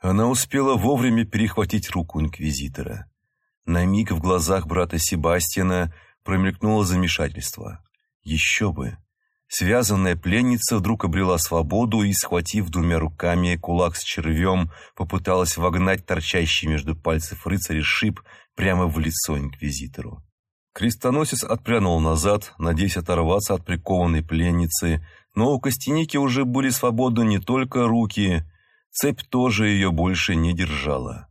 Она успела вовремя перехватить руку инквизитора. На миг в глазах брата Себастьяна промелькнуло замешательство. Еще бы! Связанная пленница вдруг обрела свободу и, схватив двумя руками кулак с червем, попыталась вогнать торчащий между пальцев рыцаря шип прямо в лицо инквизитору. Крестоносец отпрянул назад, надеясь оторваться от прикованной пленницы, но у Костяники уже были свободны не только руки, цепь тоже ее больше не держала.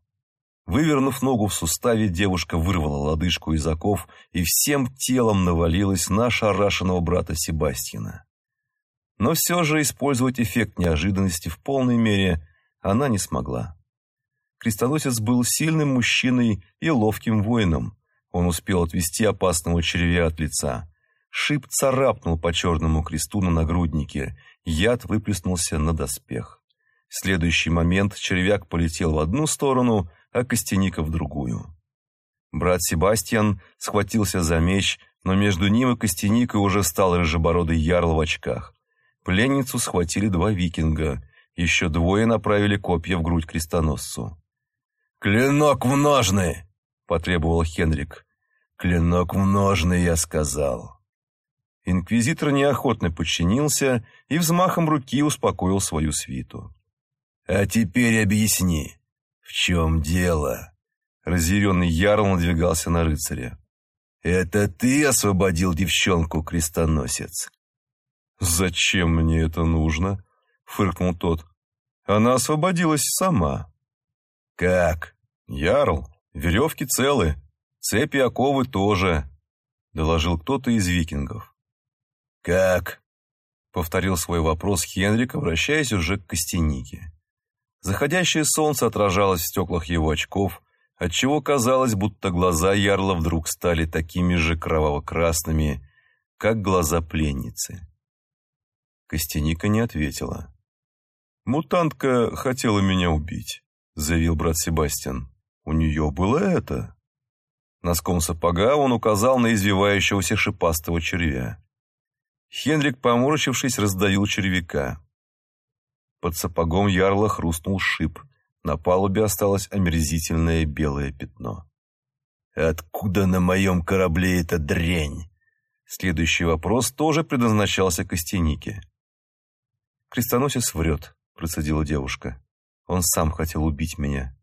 Вывернув ногу в суставе, девушка вырвала лодыжку из оков и всем телом навалилась на шарашенного брата Себастьяна. Но все же использовать эффект неожиданности в полной мере она не смогла. Крестоносец был сильным мужчиной и ловким воином. Он успел отвести опасного червя от лица. Шип царапнул по черному кресту на нагруднике, яд выплеснулся на доспех. В следующий момент червяк полетел в одну сторону, а Костяника в другую. Брат Себастьян схватился за меч, но между ним и Костяникой уже стал рыжебородый ярл в очках. Пленницу схватили два викинга, еще двое направили копья в грудь крестоносцу. «Клинок в ножны!» — потребовал Хенрик. «Клинок в ножны, я сказал». Инквизитор неохотно подчинился и взмахом руки успокоил свою свиту. «А теперь объясни, «В чем дело?» Разъяренный Ярл надвигался на рыцаря. «Это ты освободил девчонку, крестоносец?» «Зачем мне это нужно?» — фыркнул тот. «Она освободилась сама». «Как?» «Ярл, веревки целы, цепи оковы тоже», — доложил кто-то из викингов. «Как?» — повторил свой вопрос Хенрик, обращаясь уже к Костянике. Заходящее солнце отражалось в стеклах его очков, отчего казалось, будто глаза Ярла вдруг стали такими же кроваво-красными, как глаза пленницы. Костяника не ответила. «Мутантка хотела меня убить», — заявил брат Себастьян. «У нее было это». Носком сапога он указал на извивающегося шипастого червя. Хенрик, поморщившись, раздавил червяка. Под сапогом ярла хрустнул шип. На палубе осталось омерзительное белое пятно. «Откуда на моем корабле эта дрянь?» Следующий вопрос тоже предназначался Костянике. «Крестоносец врет», — процедила девушка. «Он сам хотел убить меня».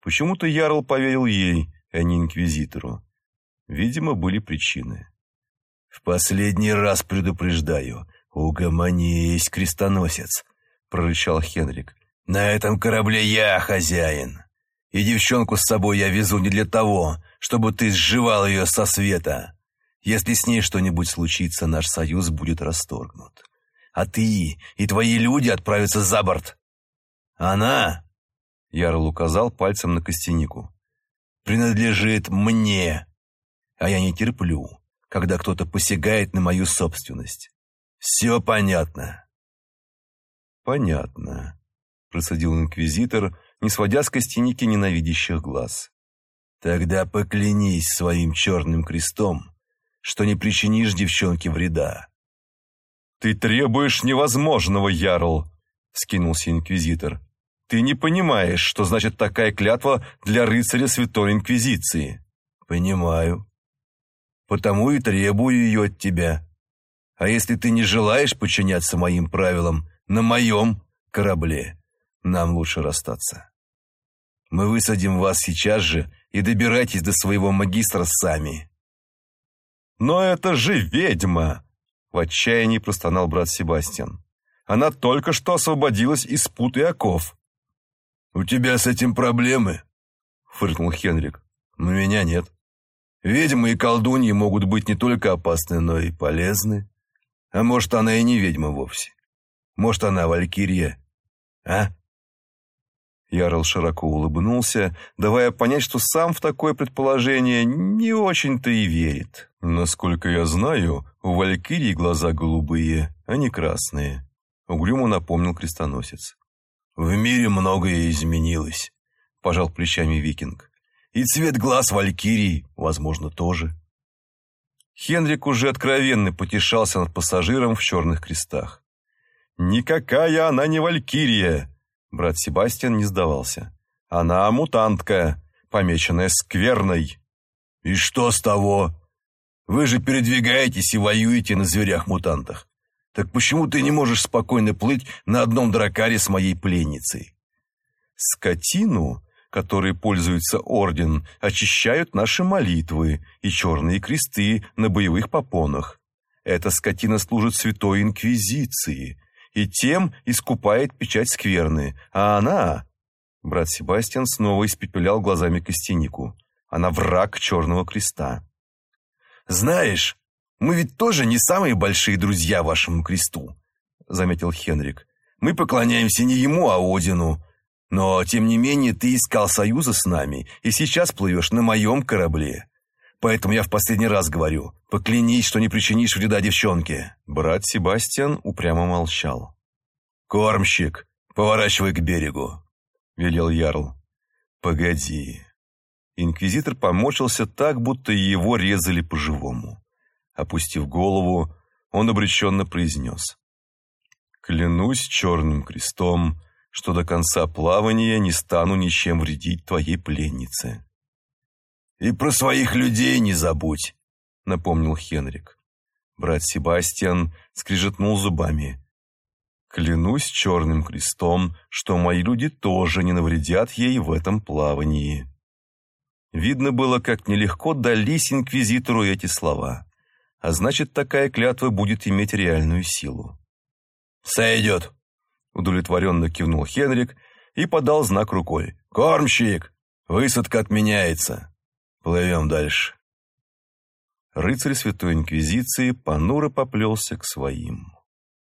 Почему-то Ярл поверил ей, а не Инквизитору. Видимо, были причины. «В последний раз предупреждаю, угомонись, крестоносец прорычал Хенрик. «На этом корабле я хозяин. И девчонку с собой я везу не для того, чтобы ты сживал ее со света. Если с ней что-нибудь случится, наш союз будет расторгнут. А ты и твои люди отправятся за борт. Она, — Ярл указал пальцем на костянику, — принадлежит мне, а я не терплю, когда кто-то посягает на мою собственность. Все понятно?» «Понятно», — процедил инквизитор, не сводя с костяники ненавидящих глаз. «Тогда поклянись своим черным крестом, что не причинишь девчонке вреда». «Ты требуешь невозможного, Ярл», — скинулся инквизитор. «Ты не понимаешь, что значит такая клятва для рыцаря Святой Инквизиции». «Понимаю. Потому и требую ее от тебя. А если ты не желаешь подчиняться моим правилам, на моем корабле. Нам лучше расстаться. Мы высадим вас сейчас же и добирайтесь до своего магистра сами». «Но это же ведьма!» — в отчаянии простонал брат Себастьян. «Она только что освободилась из пут и оков». «У тебя с этим проблемы?» — фыркнул Хенрик. «У меня нет. Ведьмы и колдуньи могут быть не только опасны, но и полезны. А может, она и не ведьма вовсе. Может, она валькирия? А?» Ярл широко улыбнулся, давая понять, что сам в такое предположение не очень-то и верит. «Насколько я знаю, у валькирии глаза голубые, а не красные», — угрюмо напомнил крестоносец. «В мире многое изменилось», — пожал плечами викинг. «И цвет глаз валькирии, возможно, тоже». Хенрик уже откровенно потешался над пассажиром в черных крестах. «Никакая она не валькирия!» Брат Себастьян не сдавался. «Она мутантка, помеченная скверной». «И что с того? Вы же передвигаетесь и воюете на зверях-мутантах. Так почему ты не можешь спокойно плыть на одном дракаре с моей пленницей?» «Скотину, которой пользуется Орден, очищают наши молитвы и черные кресты на боевых попонах. Эта скотина служит Святой Инквизиции, и тем искупает печать скверны, а она...» Брат Себастьян снова испепелял глазами Костянику. «Она враг Черного Креста». «Знаешь, мы ведь тоже не самые большие друзья вашему кресту», заметил Хенрик. «Мы поклоняемся не ему, а Одину. Но, тем не менее, ты искал союза с нами, и сейчас плывешь на моем корабле. Поэтому я в последний раз говорю, поклянись, что не причинишь вреда девчонке». Брат Себастьян упрямо молчал. «Кормщик, поворачивай к берегу», — велел Ярл. «Погоди». Инквизитор помочился так, будто его резали по-живому. Опустив голову, он обреченно произнес. «Клянусь черным крестом, что до конца плавания не стану ничем вредить твоей пленнице». «И про своих людей не забудь», — напомнил Хенрик. Брат Себастьян скрижетнул зубами. «Клянусь черным крестом, что мои люди тоже не навредят ей в этом плавании». Видно было, как нелегко дались инквизитору эти слова, а значит, такая клятва будет иметь реальную силу. «Сойдет», — удовлетворенно кивнул Хенрик и подал знак рукой. «Кормщик, высадка отменяется. Плывем дальше». Рыцарь Святой Инквизиции понуро поплелся к своим.